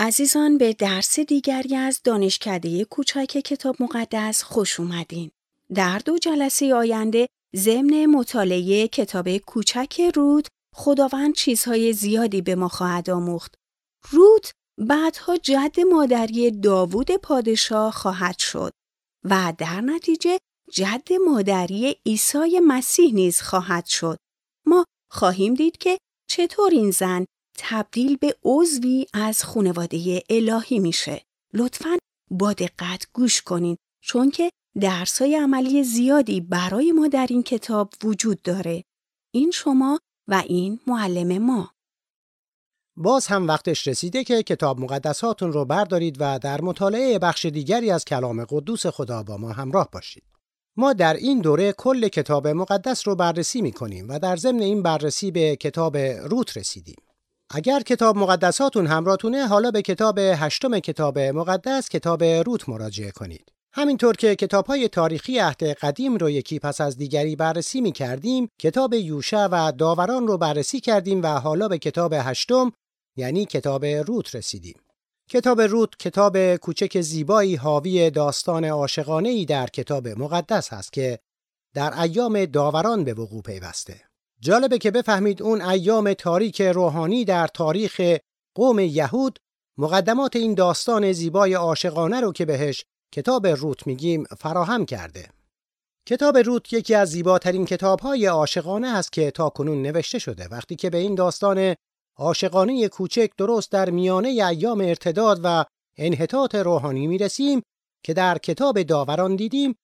عزیزان به درس دیگری از دانشکده کوچک کتاب مقدس خوش اومدین. در دو جلسه آینده ضمن مطالعه کتاب کوچک رود خداوند چیزهای زیادی به ما خواهد آموخت. رود بعدها جد مادری داوود پادشاه خواهد شد و در نتیجه جد مادری عیسی مسیح نیز خواهد شد. ما خواهیم دید که چطور این زن تبدیل به عضوی از خانواده الهی میشه. لطفاً با دقت گوش کنین چون که درسای عملی زیادی برای ما در این کتاب وجود داره. این شما و این معلم ما. باز هم وقتش رسیده که کتاب مقدساتون رو بردارید و در مطالعه بخش دیگری از کلام قدوس خدا با ما همراه باشید. ما در این دوره کل کتاب مقدس رو بررسی می کنیم و در ضمن این بررسی به کتاب روت رسیدیم. اگر کتاب مقدساتون همراهتونه حالا به کتاب هشتم کتاب مقدس کتاب روت مراجعه کنید. همینطور که کتاب های تاریخی عهد قدیم رو یکی پس از دیگری بررسی می کردیم، کتاب یوشع و داوران رو بررسی کردیم و حالا به کتاب هشتم یعنی کتاب روت رسیدیم. کتاب روت کتاب کوچک زیبایی حاوی داستان عاشقانه ای در کتاب مقدس هست که در ایام داوران به وقوع پیوسته. جالبه که بفهمید اون ایام تاریک روحانی در تاریخ قوم یهود مقدمات این داستان زیبای عاشقانه رو که بهش کتاب روت میگیم فراهم کرده. کتاب روت یکی از زیباترین کتابهای عاشقانه است که تا کنون نوشته شده وقتی که به این داستان عاشقانه کوچک درست در میانه ایام ارتداد و انحطاط روحانی می‌رسیم که در کتاب داوران دیدیم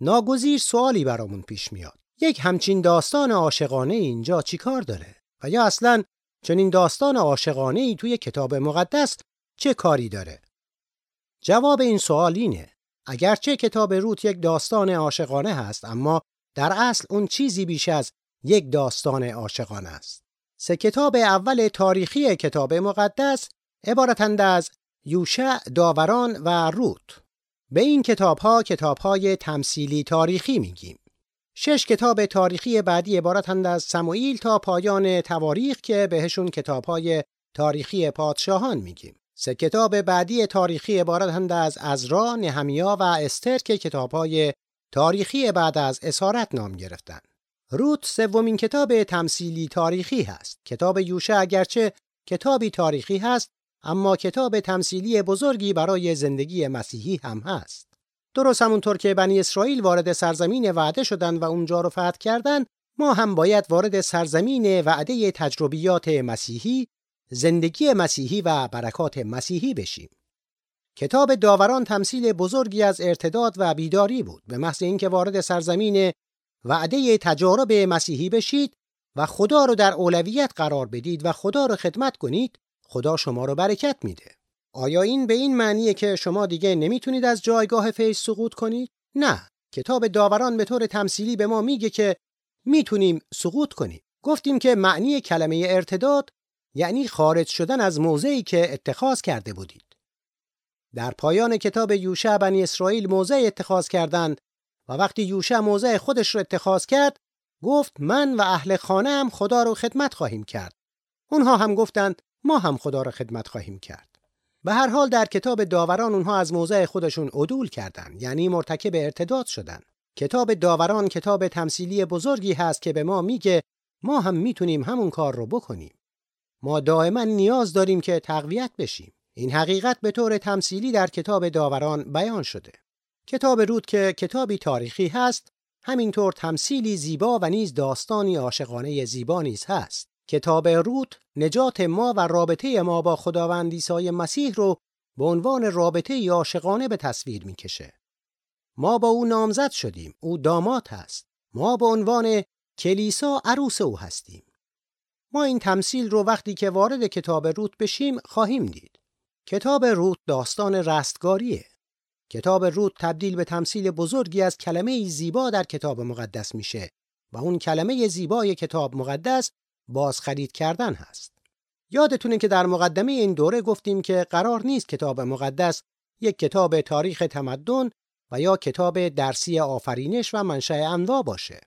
ناگزیر سوالی برامون پیش میاد. یک همچین داستان عاشقانه اینجا چیکار داره؟ و یا اصلا چنین داستان عاشقانه ای توی کتاب مقدس چه کاری داره؟ جواب این سوال اینه اگرچه کتاب روت یک داستان عاشقانه هست اما در اصل اون چیزی بیش از یک داستان عاشقانه است. سه کتاب اول تاریخی کتاب مقدس عبارتند از یوشع، داوران و روت. به این کتاب ها کتاب های تمثیلی تاریخی میگیم. شش کتاب تاریخی بعدی عبارتند از سموئیل تا پایان تواریخ که بهشون کتاب های تاریخی پادشاهان میگیم. سه کتاب بعدی تاریخی عبارتند از ازرا، نهمیا و استر که کتاب های تاریخی بعد از اسارت نام گرفتن. روت سومین کتاب تمثیلی تاریخی هست. کتاب یوشع اگرچه کتابی تاریخی هست اما کتاب تمثیلی بزرگی برای زندگی مسیحی هم هست. درست همونطور که بنی اسرائیل وارد سرزمین وعده شدند و اونجا رو فتح کردند، ما هم باید وارد سرزمین وعده تجربیات مسیحی، زندگی مسیحی و برکات مسیحی بشیم. کتاب داوران تمثیل بزرگی از ارتداد و بیداری بود به محض اینکه وارد سرزمین وعده تجارب مسیحی بشید و خدا رو در اولویت قرار بدید و خدا رو خدمت کنید خدا شما رو برکت میده آیا این به این معنیه که شما دیگه نمی‌تونید از جایگاه فیض سقوط کنید نه کتاب داوران به طور تمثیلی به ما میگه که می‌تونیم سقوط کنیم گفتیم که معنی کلمه ارتداد یعنی خارج شدن از موضعی که اتخاذ کرده بودید در پایان کتاب یوشع بنی اسرائیل موضع اتخاذ کردند و وقتی یوشع موضع خودش رو اتخاذ کرد گفت من و اهل خانه هم خدا رو خدمت خواهیم کرد. اونها هم گفتند ما هم خدا رو خدمت خواهیم کرد. به هر حال در کتاب داوران اونها از موضع خودشون عدول کردند یعنی مرتکب ارتداد شدند. کتاب داوران کتاب تمثیلی بزرگی هست که به ما میگه ما هم می‌تونیم همون کار رو بکنیم. ما دائما نیاز داریم که تقویت بشیم. این حقیقت به طور تمثیلی در کتاب داوران بیان شده. کتاب رود که کتابی تاریخی هست همینطور تمثیلی زیبا و نیز داستانی عاشقانه زیبا نیز هست کتاب رود نجات ما و رابطه ما با خداوند عیسی مسیح رو به عنوان رابطه عاشقانه به تصویر می‌کشه. ما با او نامزد شدیم او داماد هست. ما به عنوان کلیسا عروس او هستیم. ما این تمثیل رو وقتی که وارد کتاب روت بشیم خواهیم دید. کتاب روت داستان رستگاریه. کتاب رود تبدیل به تمثیل بزرگی از کلمه زیبا در کتاب مقدس میشه و اون کلمه زیبای کتاب مقدس باز خرید کردن هست. یادتونه که در مقدمه این دوره گفتیم که قرار نیست کتاب مقدس یک کتاب تاریخ تمدن و یا کتاب درسی آفرینش و منشأ انواع باشه.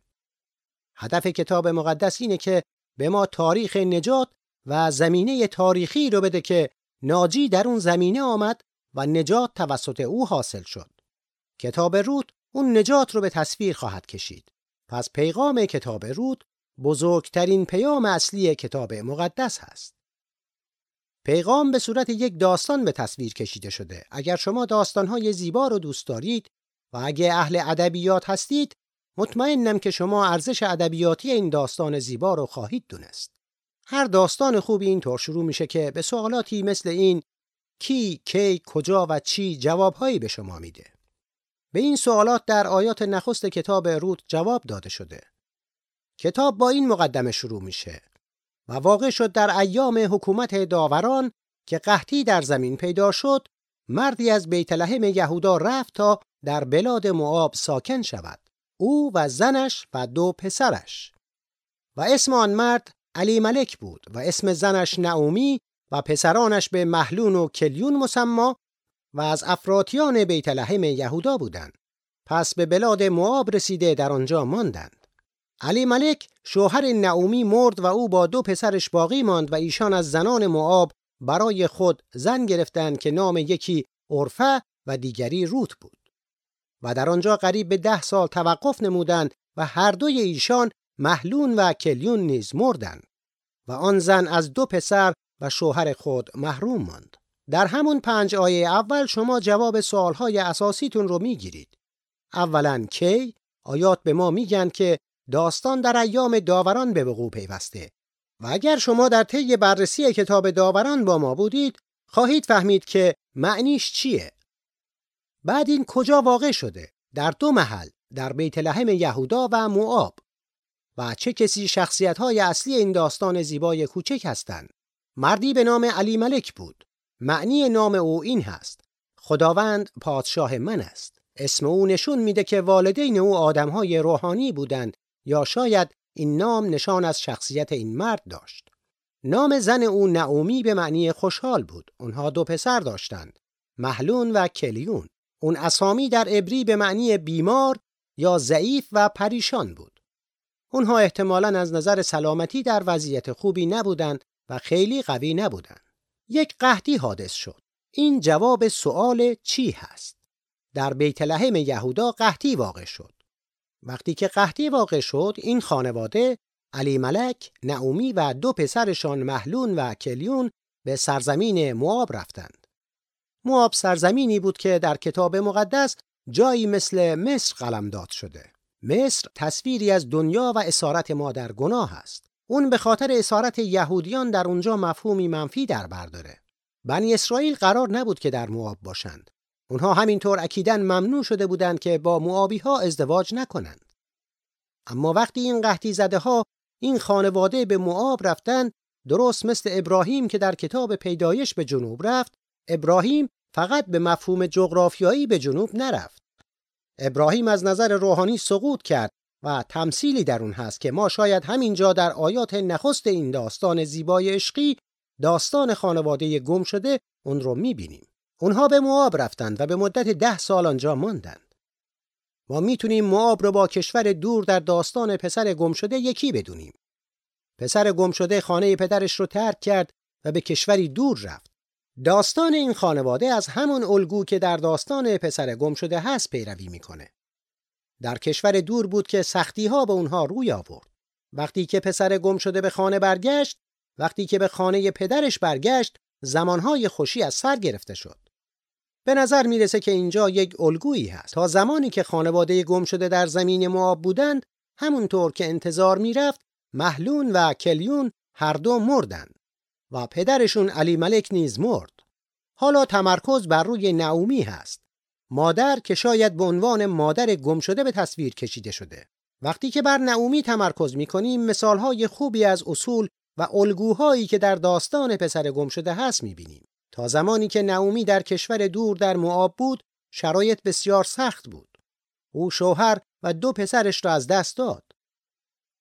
هدف کتاب مقدس اینه که به ما تاریخ نجات و زمینه تاریخی رو بده که ناجی در اون زمینه آمد و نجات توسط او حاصل شد. کتاب رود اون نجات رو به تصویر خواهد کشید. پس پیغام کتاب رود بزرگترین پیام اصلی کتاب مقدس هست. پیغام به صورت یک داستان به تصویر کشیده شده. اگر شما داستانهای زیبا رو دوست دارید و اگه اهل ادبیات هستید، مطمئنم که شما ارزش ادبیاتی این داستان زیبا رو خواهید دونست. هر داستان خوبی اینطور شروع میشه که به سوالاتی مثل این کی، کی، کجا و چی جوابهایی به شما میده. به این سوالات در آیات نخست کتاب رود جواب داده شده. کتاب با این مقدمه شروع میشه. و واقع شد در ایام حکومت داوران که قحطی در زمین پیدا شد مردی از بیت لحم یهودا رفت تا در بلاد معاب ساکن شود. او و زنش و دو پسرش. و اسم آن مرد علی ملک بود و اسم زنش نعومی و پسرانش به محلون و کلیون مسما و از افراتیان بیت لحم یهودا بودند. پس به بلاد معاب رسیده در آنجا ماندند. علی ملک شوهر نعومی مرد و او با دو پسرش باقی ماند و ایشان از زنان معاب برای خود زن گرفتند که نام یکی عرفه و دیگری روت بود. و در آنجا قریب به ده سال توقف نمودند و هر دوی ایشان محلون و کلیون نیز مردند و آن زن از دو پسر و شوهر خود محروم ماند. در همون پنج آیه اول شما جواب سوالهای اساسیتون رو می‌گیرید. اولا کی؟ آیات به ما میگن که داستان در ایام داوران به وقوع پیوسته. و اگر شما در طی بررسی کتاب داوران با ما بودید خواهید فهمید که معنیش چیه. بعد این کجا واقع شده؟ در دو محل در بیت لحم یهودا و موآب و چه کسی شخصیت های اصلی این داستان زیبای کوچک هستند؟ مردی به نام علی ملک بود. معنی نام او این هست. خداوند پادشاه من است. اسم او نشون میده که والدین او آدمهای روحانی بودند یا شاید این نام نشان از شخصیت این مرد داشت. نام زن او نعومی به معنی خوشحال بود. اونها دو پسر داشتند. محلون و کلیون. اون اسامی در عبری به معنی بیمار یا ضعیف و پریشان بود. اونها احتمالا از نظر سلامتی در وضعیت خوبی نبودند و خیلی قوی نبودند. یک قحطی حادث شد. این جواب سوال چی هست؟ در بیت لحم یهودا قحطی واقع شد. وقتی که قحطی واقع شد این خانواده علی ملک، نعومی و دو پسرشان محلون و کلیون به سرزمین مواب رفتند. مواب سرزمینی بود که در کتاب مقدس جایی مثل مصر قلمداد شده. مصر تصویری از دنیا و اسارت ما در گناه است. اون به خاطر اسارت یهودیان در اونجا مفهومی منفی در برداره. بنی اسرائیل قرار نبود که در مواب باشند. اونها همینطور اکیدن ممنوع شده بودند که با معابی ها ازدواج نکنند. اما وقتی این قحطی زده ها این خانواده به معاب رفتن درست مثل ابراهیم که در کتاب پیدایش به جنوب رفت ابراهیم فقط به مفهوم جغرافیایی به جنوب نرفت ابراهیم از نظر روحانی سقوط کرد و تمثیلی در اون هست که ما شاید همینجا در آیات نخست این داستان زیبای عشقی داستان خانواده گم شده اون رو می‌بینیم اونها به مواب رفتند و به مدت ده سال آنجا ماندند. ما می‌تونیم مواب رو با کشور دور در داستان پسر گمشده یکی بدونیم. پسر گمشده خانه پدرش رو ترک کرد و به کشوری دور رفت. داستان این خانواده از همون الگو که در داستان پسر گمشده هست پیروی می‌کنه. در کشور دور بود که سختی ها به اونها روی آورد. وقتی که پسر گم شده به خانه برگشت، وقتی که به خانه پدرش برگشت، زمانهای خوشی از سر گرفته شد. به نظر می‌رسه که اینجا یک الگویی هست. تا زمانی که خانواده گم شده در زمین معاب بودند همونطور که انتظار می‌رفت محلون و کلیون هر دو مردند و پدرشون علی ملک نیز مرد. حالا تمرکز بر روی نعومی هست. مادر که شاید به عنوان مادر گم شده به تصویر کشیده شده. وقتی که بر نعومی تمرکز می‌کنیم مثالهای خوبی از اصول و الگوهایی که در داستان پسر گم شده هست می‌بینیم. تا زمانی که نعومی در کشور دور در معاب بود شرایط بسیار سخت بود. او شوهر و دو پسرش را از دست داد.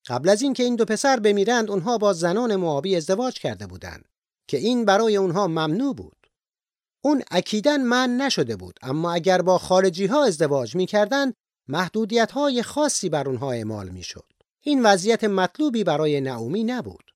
قبل از اینکه این دو پسر بمیرند اونها با زنان معابی ازدواج کرده بودند که این برای اونها ممنوع بود. اون اکیدن من نشده بود اما اگر با خارجی ها ازدواج می‌کردند محدودیت های خاصی بر اونها اعمال می‌شد. این وضعیت مطلوبی برای نعومی نبود.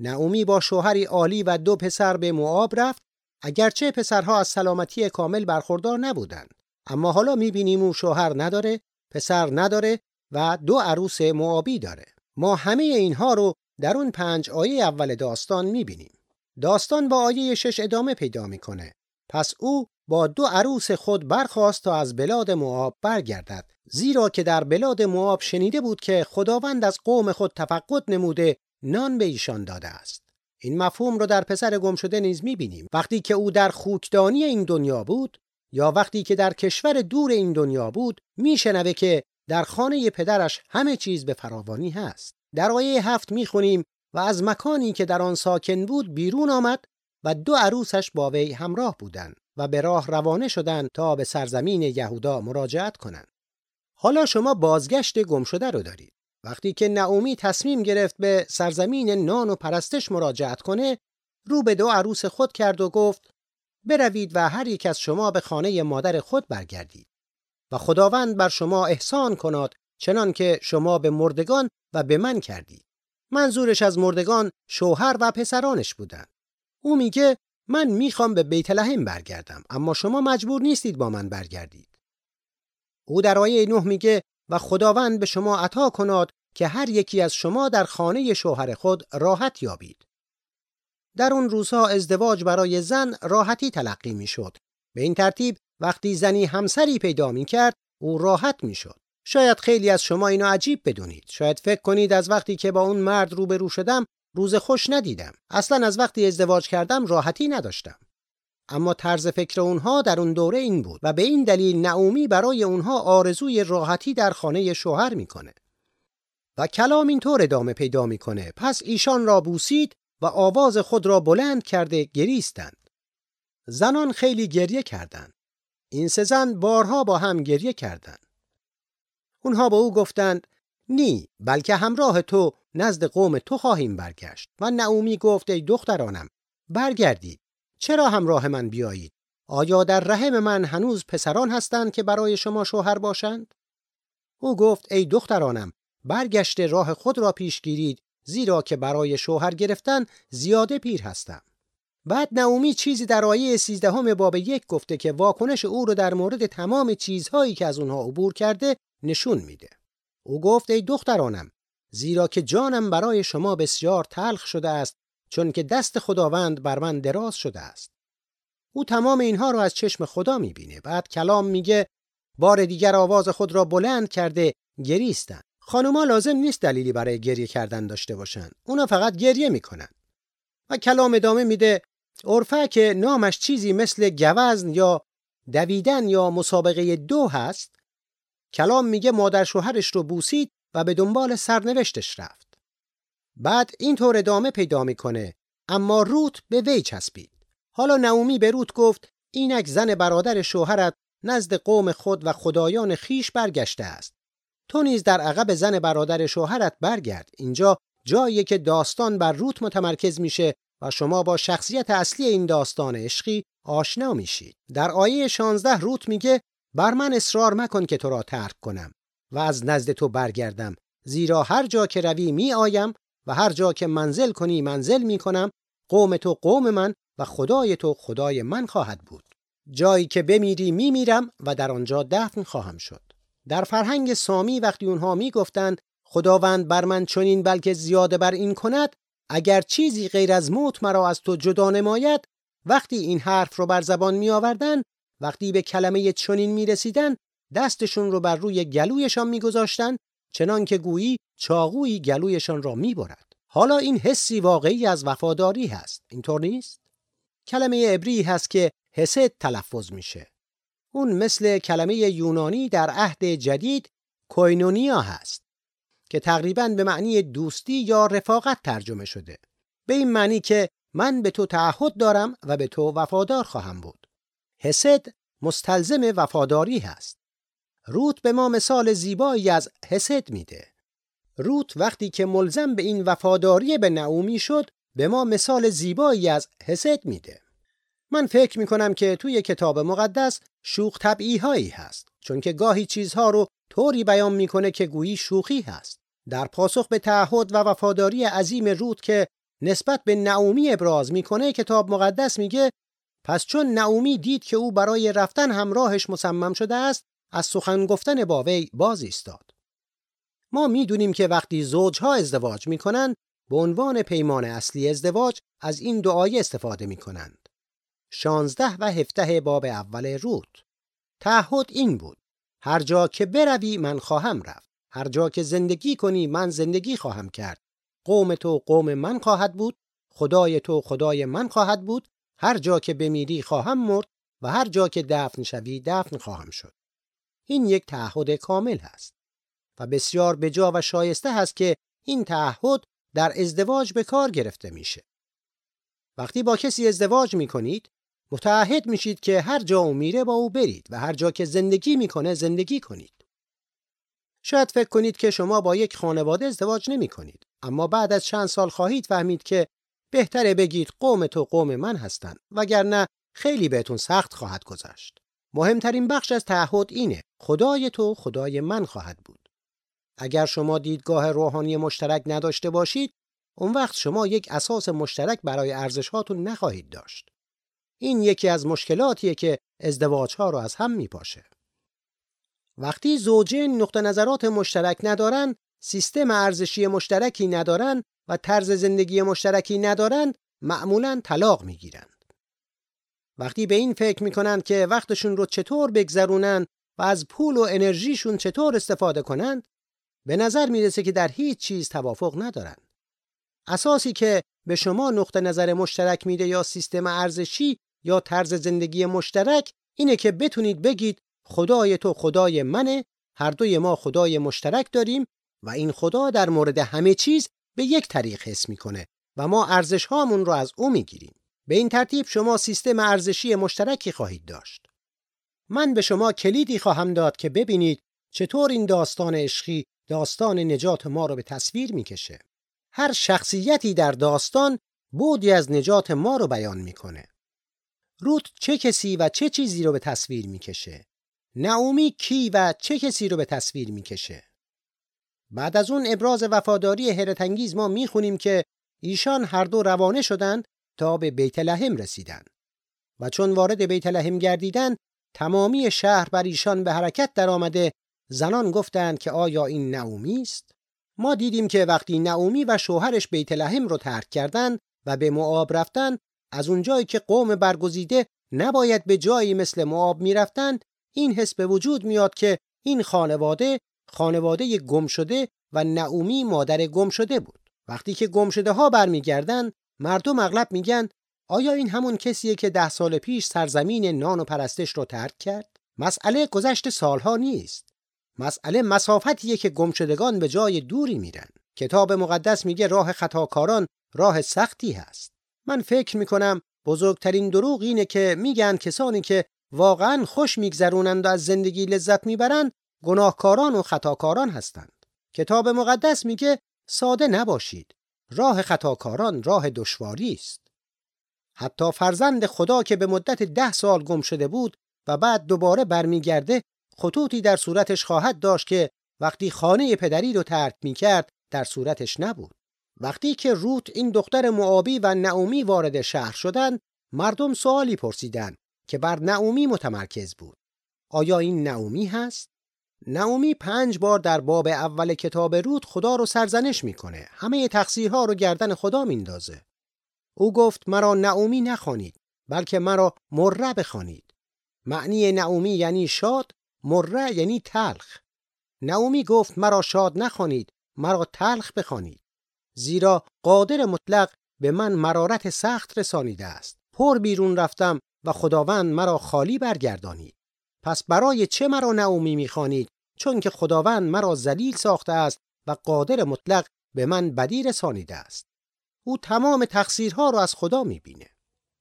نعومی با شوهری عالی و دو پسر به معاب رفت اگرچه پسرها از سلامتی کامل برخوردار نبودند اما حالا می‌بینیم او شوهر نداره پسر نداره و دو عروس معابی داره. ما همه اینها رو در اون پنج آیه اول داستان می‌بینیم. داستان با آیه شش ادامه پیدا می‌کنه. پس او با دو عروس خود برخواست تا از بلاد مواب برگردد زیرا که در بلاد مواب شنیده بود که خداوند از قوم خود تفقد نموده نان به ایشان داده است. این مفهوم رو در پسر گم شده نیز می‌بینیم. وقتی که او در خوکدانی این دنیا بود یا وقتی که در کشور دور این دنیا بود میشنوه که در خانه پدرش همه چیز به فراوانی هست. در آیه هفت می‌خونیم و از مکانی که در آن ساکن بود بیرون آمد و دو عروسش با وی همراه بودند و به راه روانه شدند تا به سرزمین یهودا مراجعت کنند. حالا شما بازگشت گم شده رو دارید. وقتی که نعومی تصمیم گرفت به سرزمین نان و پرستش مراجعت کنه رو به دو عروس خود کرد و گفت بروید و هر یک از شما به خانه مادر خود برگردید و خداوند بر شما احسان کناد چنان که شما به مردگان و به من کردید. منظورش از مردگان شوهر و پسرانش بودند. او میگه من می‌خوام به بیت لحم برگردم اما شما مجبور نیستید با من برگردید. او در آیه نه میگه و خداوند به شما عطا کناد که هر یکی از شما در خانه شوهر خود راحت یابید. در اون روزها ازدواج برای زن راحتی تلقی می‌شد. به این ترتیب وقتی زنی همسری پیدا می کرد او راحت می شد. شاید خیلی از شما اینو عجیب بدونید. شاید فکر کنید از وقتی که با اون مرد روبرو شدم روز خوش ندیدم. اصلا از وقتی ازدواج کردم راحتی نداشتم. اما طرز فکر اونها در اون دوره این بود و به این دلیل نعومی برای اونها آرزوی راحتی در خانه شوهر می‌کنه. و کلام اینطور ادامه پیدا می‌کنه. پس ایشان را بوسید و آواز خود را بلند کرده گریستند. زنان خیلی گریه کردند. این سه زن بارها با هم گریه کردند. اونها به او گفتند نی بلکه همراه تو نزد قوم تو خواهیم برگشت. و نعومی گفت ای دخترانم برگردید. چرا همراه من بیایید؟ آیا در رحم من هنوز پسران هستند که برای شما شوهر باشند؟ او گفت ای دخترانم برگشت راه خود را پیش گیرید زیرا که برای شوهر گرفتن زیاده پیر هستم. بعد نعومی چیزی در آیه سیزدهم باب یک گفته که واکنش او رو در مورد تمام چیزهایی که از اونها عبور کرده نشون میده. او گفت ای دخترانم زیرا که جانم برای شما بسیار تلخ شده است چون که دست خداوند بر من دراز شده است. او تمام اینها رو از چشم خدا می‌بینه. بعد کلام میگه بار دیگر آواز خود را بلند کرده گریستن خانوما لازم نیست دلیلی برای گریه کردن داشته باشن اونا فقط گریه می‌کنن و کلام ادامه میده عرفه که نامش چیزی مثل گوزن یا دویدن یا مسابقه دو هست کلام میگه مادر شوهرش رو بوسید و به دنبال سرنوشتش رفت. بعد اینطور ادامه پیدا می‌کنه. اما روت به وی چسبید. حالا نعومی به روت گفت اینک زن برادر شوهرت نزد قوم خود و خدایان خیش برگشته است. تو نیز در عقب زن برادر شوهرت برگرد. اینجا جایی که داستان بر روت متمرکز میشه و شما با شخصیت اصلی این داستان عشقی آشنا میشید. در آیه 16 روت میگه بر من اصرار مکن که تو را ترک کنم و از نزد تو برگردم زیرا هر جا که روی می آیم و هر جا که منزل کنی منزل می کنم قوم تو قوم من و خدای تو خدای من خواهد بود. جایی که بمیری می میرم و در آنجا دفن خواهم شد. در فرهنگ سامی وقتی اونها می گفتند خداوند بر من چنین بلکه زیاده بر این کند اگر چیزی غیر از موت مرا از تو جدا نماید؟ وقتی این حرف رو بر زبان می آوردن وقتی به کلمه چنین می رسیدن دستشون رو بر روی گلویشان می گذاشتن چنان که گویی چاقویی گلویشان را می‌برد. حالا این حسی واقعی از وفاداری هست. اینطور نیست؟ کلمه عبری هست که حسد تلفظ میشه. اون مثل کلمه یونانی در عهد جدید کوینونیا هست که تقریبا به معنی دوستی یا رفاقت ترجمه شده. به این معنی که من به تو تعهد دارم و به تو وفادار خواهم بود. حسد مستلزم وفاداری هست. روت به ما مثال زیبایی از حسد میده. روت وقتی که ملزم به این وفاداری به نعومی شد به ما مثال زیبایی از حسد میده. من فکر می‌کنم که توی کتاب مقدس شوخ طبعی هایی هست چون که گاهی چیزها رو طوری بیان می‌کنه که گویی شوخی هست. در پاسخ به تعهد و وفاداری عظیم روت که نسبت به نعومی ابراز می‌کنه کتاب مقدس میگه پس چون نعومی دید که او برای رفتن همراهش مصمم شده است از سخن گفتن با وی باز ایستاد ما می‌دونیم که وقتی زوجها ازدواج می‌کنن به عنوان پیمان اصلی ازدواج از این دعای استفاده می‌کنند. 16 و 17 باب اول رود. تعهد این بود هر جا که بروی من خواهم رفت هر جا که زندگی کنی من زندگی خواهم کرد. قوم تو قوم من خواهد بود خدای تو خدای من خواهد بود هر جا که بمیری خواهم مرد و هر جا که دفن شوی دفن خواهم شد. این یک تعهد کامل هست. و بسیار بجا و شایسته هست که این تعهد در ازدواج به کار گرفته میشه. وقتی با کسی ازدواج می‌کنید متعهد میشید که هر جا او میره با او برید و هر جا که زندگی می‌کنه زندگی کنید. شاید فکر کنید که شما با یک خانواده ازدواج نمی کنید اما بعد از چند سال خواهید فهمید که بهتره بگید قوم تو قوم من هستند وگرنه خیلی بهتون سخت خواهد گذشت. مهمترین بخش از تعهد اینه خدای تو خدای من خواهد بود. اگر شما دیدگاه روحانی مشترک نداشته باشید اون وقت شما یک اساس مشترک برای ارزش هاتون نخواهید داشت این یکی از مشکلاتیه که ازدواج ها رو از هم میپاشه وقتی زوجین نقطه نظرات مشترک ندارن سیستم ارزشی مشترکی ندارن و طرز زندگی مشترکی ندارن معمولا طلاق می‌گیرند. وقتی به این فکر می‌کنند که وقتشون رو چطور بگذرونن و از پول و انرژیشون چطور استفاده کنند به نظر می‌رسه که در هیچ چیز توافق ندارن. اساسی که به شما نقطه نظر مشترک میده یا سیستم ارزشی یا طرز زندگی مشترک اینه که بتونید بگید خدای تو خدای منه هر دوی ما خدای مشترک داریم و این خدا در مورد همه چیز به یک طریق حس می‌کنه و ما ارزش هامون رو از او می‌گیریم به این ترتیب شما سیستم ارزشی مشترکی خواهید داشت من به شما کلیدی خواهم داد که ببینید چطور این داستان عشقی داستان نجات ما رو به تصویر می‌کشه. هر شخصیتی در داستان بودی از نجات ما رو بیان می‌کنه. روت چه کسی و چه چیزی رو به تصویر می‌کشه؟ نعومی کی و چه کسی رو به تصویر می‌کشه؟ بعد از اون ابراز وفاداری حیرتانگیز ما می‌خونیم که ایشان هر دو روانه شدند تا به بیت لحم رسیدند. و چون وارد بیت لحم گردیدند تمامی شهر بر ایشان به حرکت درآمده زنان گفتند که آیا این نعومی است؟ ما دیدیم که وقتی نعومی و شوهرش بیت لحم رو ترک کردند و به معاب رفتند از اونجایی که قوم برگزیده نباید به جایی مثل معاب می‌رفتند این حس به وجود میاد که این خانواده خانواده گم شده و نعومی مادر گم شده بود. وقتی که گم شده ها برمیگردن مردم اغلب میگن آیا این همون کسیه که ده سال پیش سرزمین نان و پرستش رو ترک کرد؟ مسئله گذشت سالها نیست. مسئله مسافتیه که گمشدگان به جای دوری میرن. کتاب مقدس میگه راه خطاکاران راه سختی هست. من فکر می‌کنم بزرگترین دروغ اینه که میگن کسانی که واقعا خوش میگذرونند و از زندگی لذت می‌برند گناهکاران و خطاکاران هستند. کتاب مقدس میگه ساده نباشید. راه خطاکاران راه دشواری است. حتی فرزند خدا که به مدت ده سال گم شده بود و بعد دوباره برمیگرده خطوطی در صورتش خواهد داشت که وقتی خانه پدری رو ترک می‌کرد در صورتش نبود. وقتی که روت این دختر معابی و نعومی وارد شهر شدند مردم سوالی پرسیدند که بر نعومی متمرکز بود. آیا این نعومی هست؟ نعومی پنج بار در باب اول کتاب رود خدا رو سرزنش می‌کنه. همه تقصیرها رو گردن خدا میندازه. او گفت مرا نعومی نخوانید بلکه مرا مره بخوانید معنی نعومی یعنی شاد مره یعنی تلخ. نعومی گفت مرا شاد نخوانید مرا تلخ بخوانید. زیرا قادر مطلق به من مرارت سخت رسانیده است. پر بیرون رفتم و خداوند مرا خالی برگردانید. پس برای چه مرا نعومی می‌خوانید؟ چون که خداوند مرا ذلیل ساخته است و قادر مطلق به من بدی رسانیده است. او تمام تقصیرها را از خدا می‌بینه.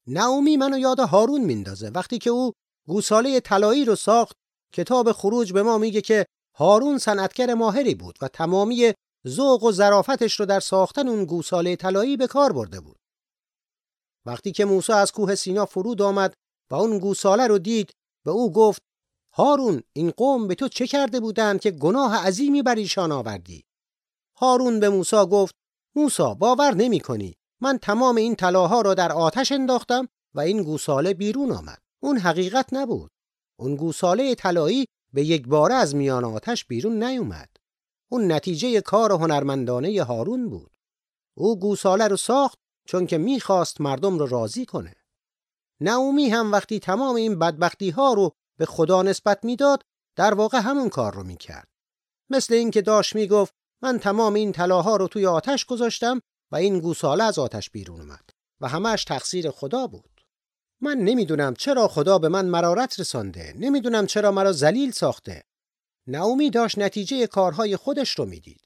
نعومی منو یاد هارون میندازه وقتی که او گوساله طلایی رو ساخت کتاب خروج به ما میگه که هارون صنعتگر ماهری بود و تمامی ذوق و ظرافتش رو در ساختن اون گوساله طلایی به کار برده بود وقتی که موسی از کوه سینا فرود آمد و اون گوساله رو دید به او گفت هارون این قوم به تو چه کرده بودند که گناه عظیمی بر ایشان آوردی هارون به موسی گفت موسی باور نمی کنی من تمام این طلاها را در آتش انداختم و این گوساله بیرون آمد. اون حقیقت نبود. اون گوساله طلایی به یک باره از میان آتش بیرون نیومد. اون نتیجه کار هنرمندانه هارون بود. او گوساله رو ساخت چون که می‌خواست مردم رو راضی کنه. نعومی هم وقتی تمام این بدبختی ها رو به خدا نسبت می‌داد در واقع همون کار رو می‌کرد. مثل اینکه داشت می‌گفت من تمام این طلاها رو توی آتش گذاشتم و این گوساله از آتش بیرون اومد و همش تقصیر خدا بود. من نمی‌دونم چرا خدا به من مرارت رسانده، نمی‌دونم چرا مرا ذلیل ساخته. نعومی داشت نتیجه کارهای خودش رو می‌دید.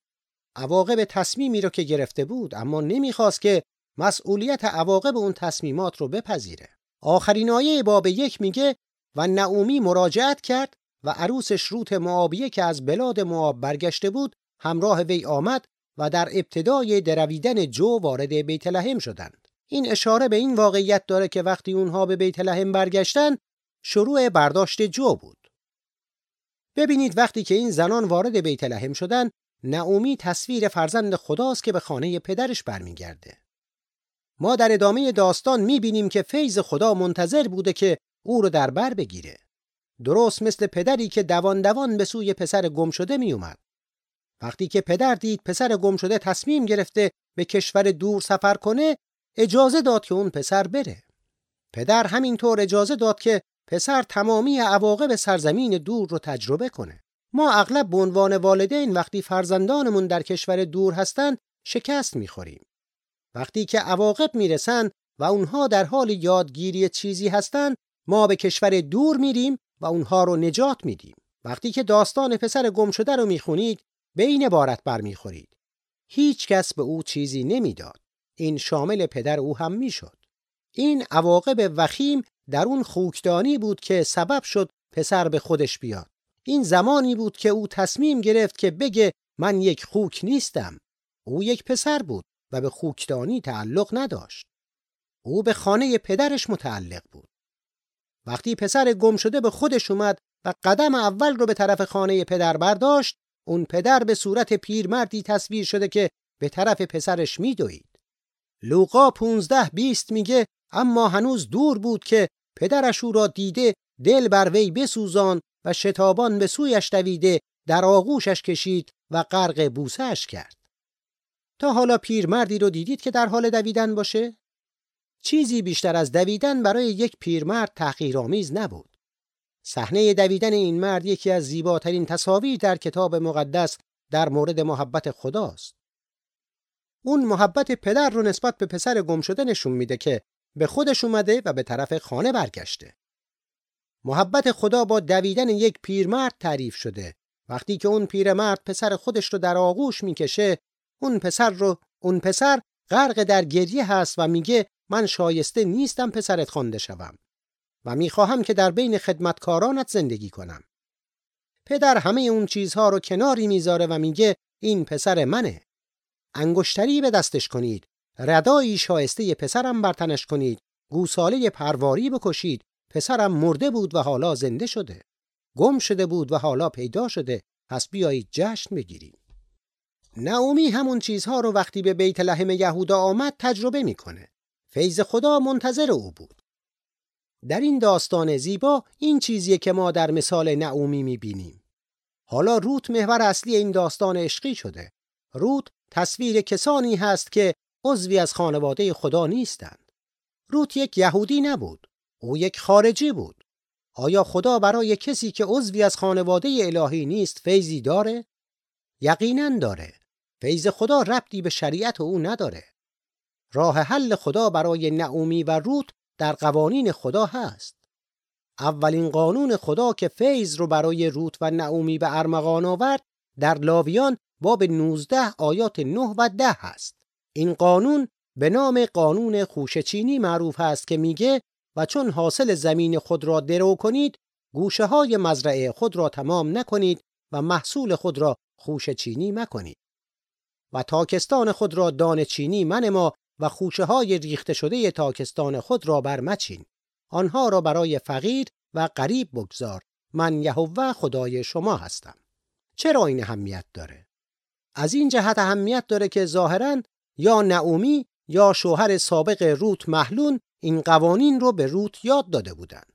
عواقب تصمیمی رو که گرفته بود اما نمی‌خواست که مسئولیت عواقب اون تصمیمات رو بپذیره. آخرین آیه باب یک میگه و نعومی مراجعت کرد و عروسش روت معابیه که از بلاد معاب برگشته بود همراه وی آمد و در ابتدای درویدن جو وارد بیت لحم شدند. این اشاره به این واقعیت داره که وقتی اونها به بیت لحم برگشتن شروع برداشت جو بود. ببینید وقتی که این زنان وارد بیت لحم شدن نعومی تصویر فرزند خداست که به خانه پدرش برمیگرده. ما در ادامه داستان می‌بینیم که فیض خدا منتظر بوده که او رو در بر بگیره. درست مثل پدری که دوان دوان به سوی پسر گم شده می اومد. وقتی که پدر دید پسر گم شده تصمیم گرفته به کشور دور سفر کنه اجازه داد که اون پسر بره. پدر همینطور اجازه داد که پسر تمامی عواقب سرزمین دور رو تجربه کنه. ما اغلب به عنوان والدین وقتی فرزندانمون در کشور دور هستن شکست می‌خوریم. وقتی که عواقب می‌رسن و اونها در حال یادگیری چیزی هستن ما به کشور دور میریم و اونها رو نجات میدیم. وقتی که داستان پسر گم شده رو می‌خونید به این عبارت برمیخورید. هیچ کس به او چیزی نمی‌داد. این شامل پدر او هم می‌شد. این عواقب وخیم در اون خوکدانی بود که سبب شد پسر به خودش بیاد. این زمانی بود که او تصمیم گرفت که بگه من یک خوک نیستم. او یک پسر بود و به خوکدانی تعلق نداشت. او به خانه پدرش متعلق بود. وقتی پسر گم شده به خودش اومد و قدم اول رو به طرف خانه پدر برداشت، اون پدر به صورت پیرمردی تصویر شده که به طرف پسرش میدوید. لوقا 15 بیست میگه اما هنوز دور بود که پدرش او را دیده دل بر وی بسوزان و شتابان به سویش دویده در آغوشش کشید و غرق بوسهش کرد. تا حالا پیرمردی رو دیدید که در حال دویدن باشه؟ چیزی بیشتر از دویدن برای یک پیرمرد تحقیرآمیز نبود. صحنه دویدن این مرد یکی از زیباترین تصاویر در کتاب مقدس در مورد محبت خداست. اون محبت پدر رو نسبت به پسر گم شده نشون میده که به خودش اومده و به طرف خانه برگشته. محبت خدا با دویدن یک پیرمرد تعریف شده. وقتی که اون پیرمرد پسر خودش رو در آغوش می‌کشه، اون پسر رو اون پسر غرق در گریه هست و میگه من شایسته نیستم پسرت خوانده شوم و می‌خواهم که در بین خدمتکارانت زندگی کنم. پدر همه اون چیزها رو کناری می‌ذاره و میگه این پسر منه. انگشتری به دستش کنید. ردایی شایسته پسرم برتنش کنید. گوساله پرواری بکشید. پسرم مرده بود و حالا زنده شده. گم شده بود و حالا پیدا شده. پس بیایید جشن بگیریم. نعومی همون چیزها رو وقتی به بیت لحم یهودا آمد تجربه می‌کنه. فیض خدا منتظر او بود. در این داستان زیبا این چیزیه که ما در مثال نعومی می‌بینیم. حالا روت محور اصلی این داستان عشقی شده. روت تصویر کسانی هست که عضوی از خانواده خدا نیستند. روت یک یهودی نبود. او یک خارجی بود. آیا خدا برای کسی که عضوی از خانواده الهی نیست فیضی داره؟ یقینا داره. فیض خدا ربطی به شریعت او نداره. راه حل خدا برای نعومی و روت در قوانین خدا هست. اولین قانون خدا که فیض رو برای روت و نعومی به ارمغان آورد در لاویان باب 19 آیات 9 و 10 هست. این قانون به نام قانون خوشچینی معروف است که میگه و چون حاصل زمین خود را درو کنید گوشه های مزرعه خود را تمام نکنید و محصول خود را خوشچینی مکنید. و تاکستان خود را دانه چینی من ما و خوشه های ریخته شده تاکستان خود را برمچین. آنها را برای فقیر و غریب بگذار. من یهوه خدای شما هستم. چرا این اهمیت داره؟ از این جهت اهمیت داره که ظاهرا یا نعومی یا شوهر سابق روت محلون این قوانین رو به روت یاد داده بودند.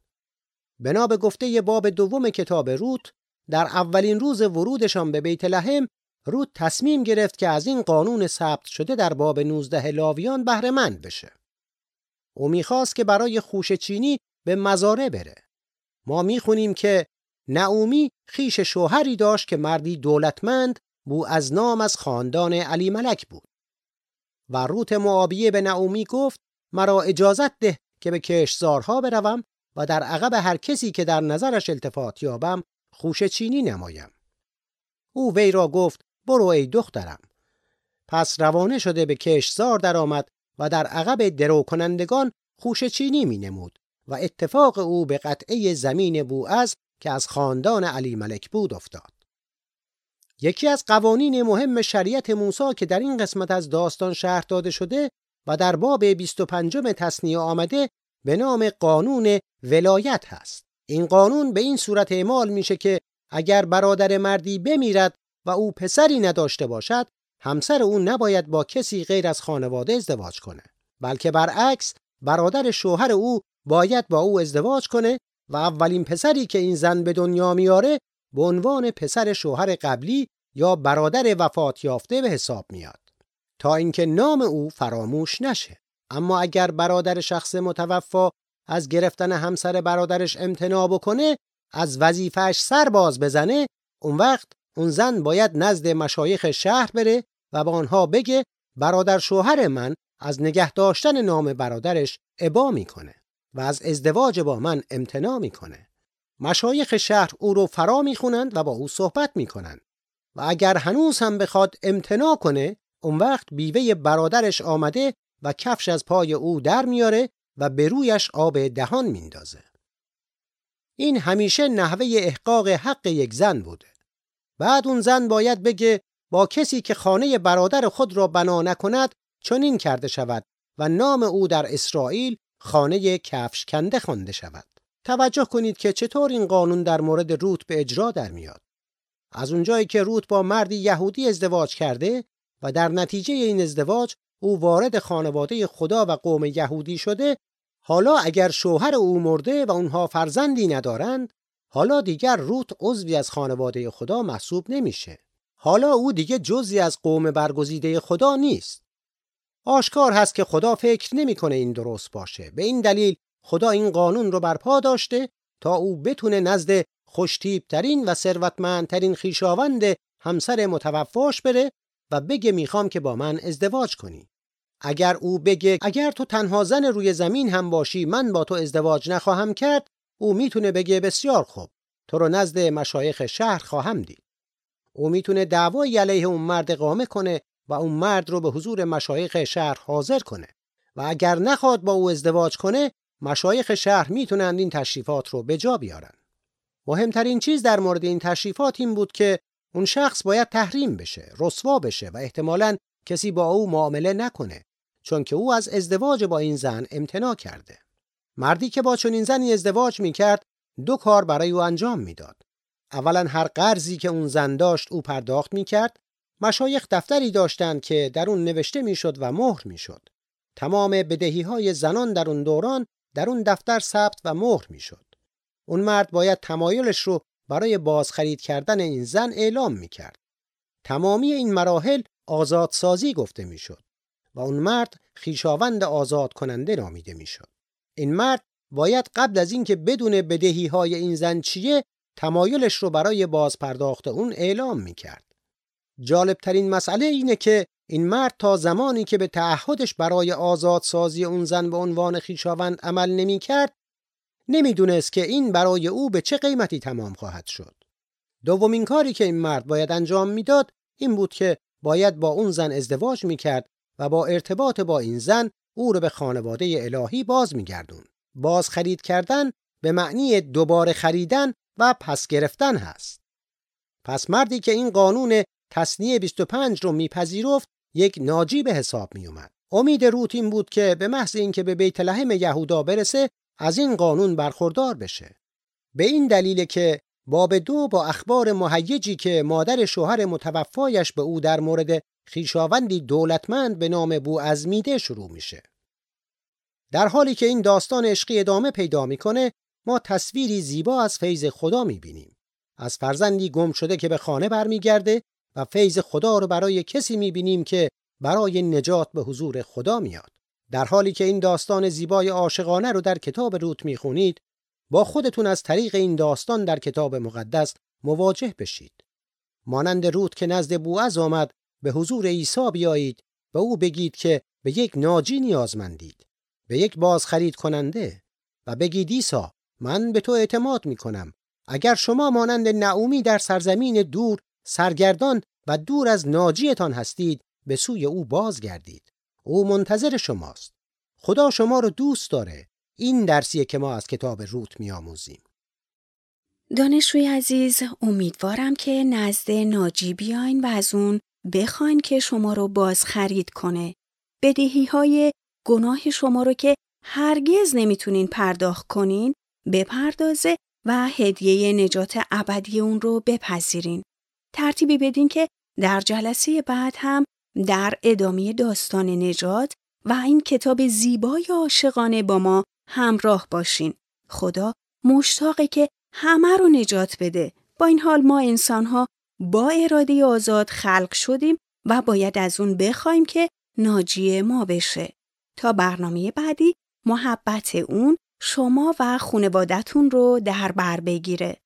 بنا به گفته باب دوم کتاب روت در اولین روز ورودشان به بیت لحم روت تصمیم گرفت که از این قانون ثبت شده در باب 19 لاویان بهره مند بشه. او می‌خواست که برای خوش چینی به مزاره بره. ما می‌خونیم که نعومی خیش شوهری داشت که مردی دولتمند بو از نام از خاندان علی ملک بود. و روت معابیه به نعومی گفت مرا اجازت ده که به کشزارها بروم و در عقب هر کسی که در نظرش التفات یابم خوش چینی نمایم. او وی را گفت برو ای دخترم. پس روانه شده به کشزار درآمد و در عقب درو کنندگان خوش چینی می نمود و اتفاق او به قطعه زمین بوعز که از خاندان علی ملک بود افتاد. یکی از قوانین مهم شریعت موسی که در این قسمت از داستان شرح داده شده و در باب 25 تصنیه آمده به نام قانون ولایت هست. این قانون به این صورت اعمال میشه که اگر برادر مردی بمیرد و او پسری نداشته باشد همسر او نباید با کسی غیر از خانواده ازدواج کنه بلکه برعکس برادر شوهر او باید با او ازدواج کنه و اولین پسری که این زن به دنیا میاره به عنوان پسر شوهر قبلی یا برادر وفات یافته به حساب میاد. تا اینکه نام او فراموش نشه. اما اگر برادر شخص متوفا از گرفتن همسر برادرش امتناع بکنه از وظیفهش سر باز بزنه اون وقت اون زن باید نزد مشایخ شهر بره و به آنها بگه برادر شوهر من از نگه داشتن نام برادرش ابا می‌کنه و از ازدواج با من امتناع می‌کنه. مشایخ شهر او رو فرا می‌خونند و با او صحبت می‌کنند. و اگر هنوز هم بخواد امتناع کنه اون وقت بیوه برادرش آمده و کفش از پای او در میاره و به رویش آب دهان میندازه. این همیشه نحوه احقاق حق یک زن بوده. بعد اون زن باید بگه با کسی که خانه برادر خود را بنا نکند چنین کرده شود و نام او در اسرائیل خانه کفش کنده خوانده شود. توجه کنید که چطور این قانون در مورد روت به اجرا در میاد. از اونجایی که روت با مردی یهودی ازدواج کرده و در نتیجه این ازدواج او وارد خانواده خدا و قوم یهودی شده حالا اگر شوهر او مرده و اونها فرزندی ندارند حالا دیگر روت عضوی از خانواده خدا محسوب نمیشه. حالا او دیگه جزی از قوم برگزیده خدا نیست. آشکار هست که خدا فکر نمی‌کنه این درست باشه. به این دلیل خدا این قانون رو برپا داشته تا او بتونه نزد خوشتیبترین و ثروتمندترین خیشاوند همسر متوفاش بره و بگه می‌خوام که با من ازدواج کنی. اگر او بگه اگر تو تنها زن روی زمین هم باشی من با تو ازدواج نخواهم کرد او می‌تونه بگه بسیار خوب. تو رو نزد مشایخ شهر خواهم دید. او می‌تونه دعوایی علیه اون مرد قامه کنه و اون مرد رو به حضور مشایخ شهر حاضر کنه. و اگر نخواد با او ازدواج کنه مشایخ شهر می‌تونند این تشریفات رو به جا بیارن. مهمترین چیز در مورد این تشریفات این بود که اون شخص باید تحریم بشه رسوا بشه و احتمالاً کسی با او معامله نکنه چون که او از ازدواج با این زن امتناع کرده. مردی که با چنین زنی ازدواج می‌کرد دو کار برای او انجام می‌داد. اولا هر قرضی که اون زن داشت او پرداخت می‌کرد. مشایخ دفتری داشتند که در اون نوشته می‌شد و مهر می‌شد. تمام بدهی های زنان در اون دوران در اون دفتر ثبت و مهر می‌شد. اون مرد باید تمایلش رو برای بازخرید کردن این زن اعلام می‌کرد تمامی این مراحل آزادسازی گفته می‌شد و اون مرد خیشاوند آزاد کننده نامیده می‌شد این مرد باید قبل از اینکه بدون بدهی های این زن چیه تمایلش رو برای باز پرداخت اون اعلام می‌کرد. جالب ترین مسئله اینه که این مرد تا زمانی که به تعهدش برای آزادسازی اون زن به عنوان خیشاوند عمل نمی‌کرد نمی‌دونست که این برای او به چه قیمتی تمام خواهد شد. دومین کاری که این مرد باید انجام می‌داد این بود که باید با اون زن ازدواج می‌کرد و با ارتباط با این زن او رو به خانواده الهی باز میگردون. باز خرید کردن به معنی دوباره خریدن و پس گرفتن هست. پس مردی که این قانون تصنیه 25 رو میپذیرفت یک ناجی به حساب می اومد. امید روت این بود که به محض اینکه به بیت لحم یهودا برسه از این قانون برخوردار بشه. به این دلیل که باب دو با اخبار مهیجی که مادر شوهر متوفایش به او در مورد خیشاوندی دولتمند به نام بو ازمیده شروع میشه. در حالی که این داستان عشقی ادامه پیدا می‌کنه ما تصویری زیبا از فیض خدا می‌بینیم. از فرزندی گم شده که به خانه برمیگرده و فیض خدا رو برای کسی می‌بینیم که برای نجات به حضور خدا میاد. در حالی که این داستان زیبای عاشقانه رو در کتاب روت می‌خونید با خودتون از طریق این داستان در کتاب مقدس مواجه بشید. مانند روت که نزد بوعز آمد به حضور عیسی بیایید و او بگید که به یک ناجی نیازمندید. به یک باز خرید کننده و بگید عیسی من به تو اعتماد می کنم. اگر شما مانند نعومی در سرزمین دور سرگردان و دور از ناجیتان هستید به سوی او بازگردید. او منتظر شماست. خدا شما رو دوست داره. این درسیه که ما از کتاب روت میآموزیم. دانشجوی عزیز امیدوارم که نزد ناجی بیاین و از اون بخواین که شما رو باز خرید کنه. بدهی های گناه شما رو که هرگز نمی‌تونین پرداخت کنین بپردازه و هدیه نجات ابدی اون رو بپذیرین. ترتیبی بدین که در جلسه بعد هم در ادامه داستان نجات و این کتاب زیبای عاشقانه با ما همراه باشین. خدا مشتاقه که همه رو نجات بده. با این حال ما انسانها با اراده آزاد خلق شدیم و باید از اون بخوایم که ناجی ما بشه. تا برنامه بعدی محبت اون شما و خونوادتون رو در بر بگیره.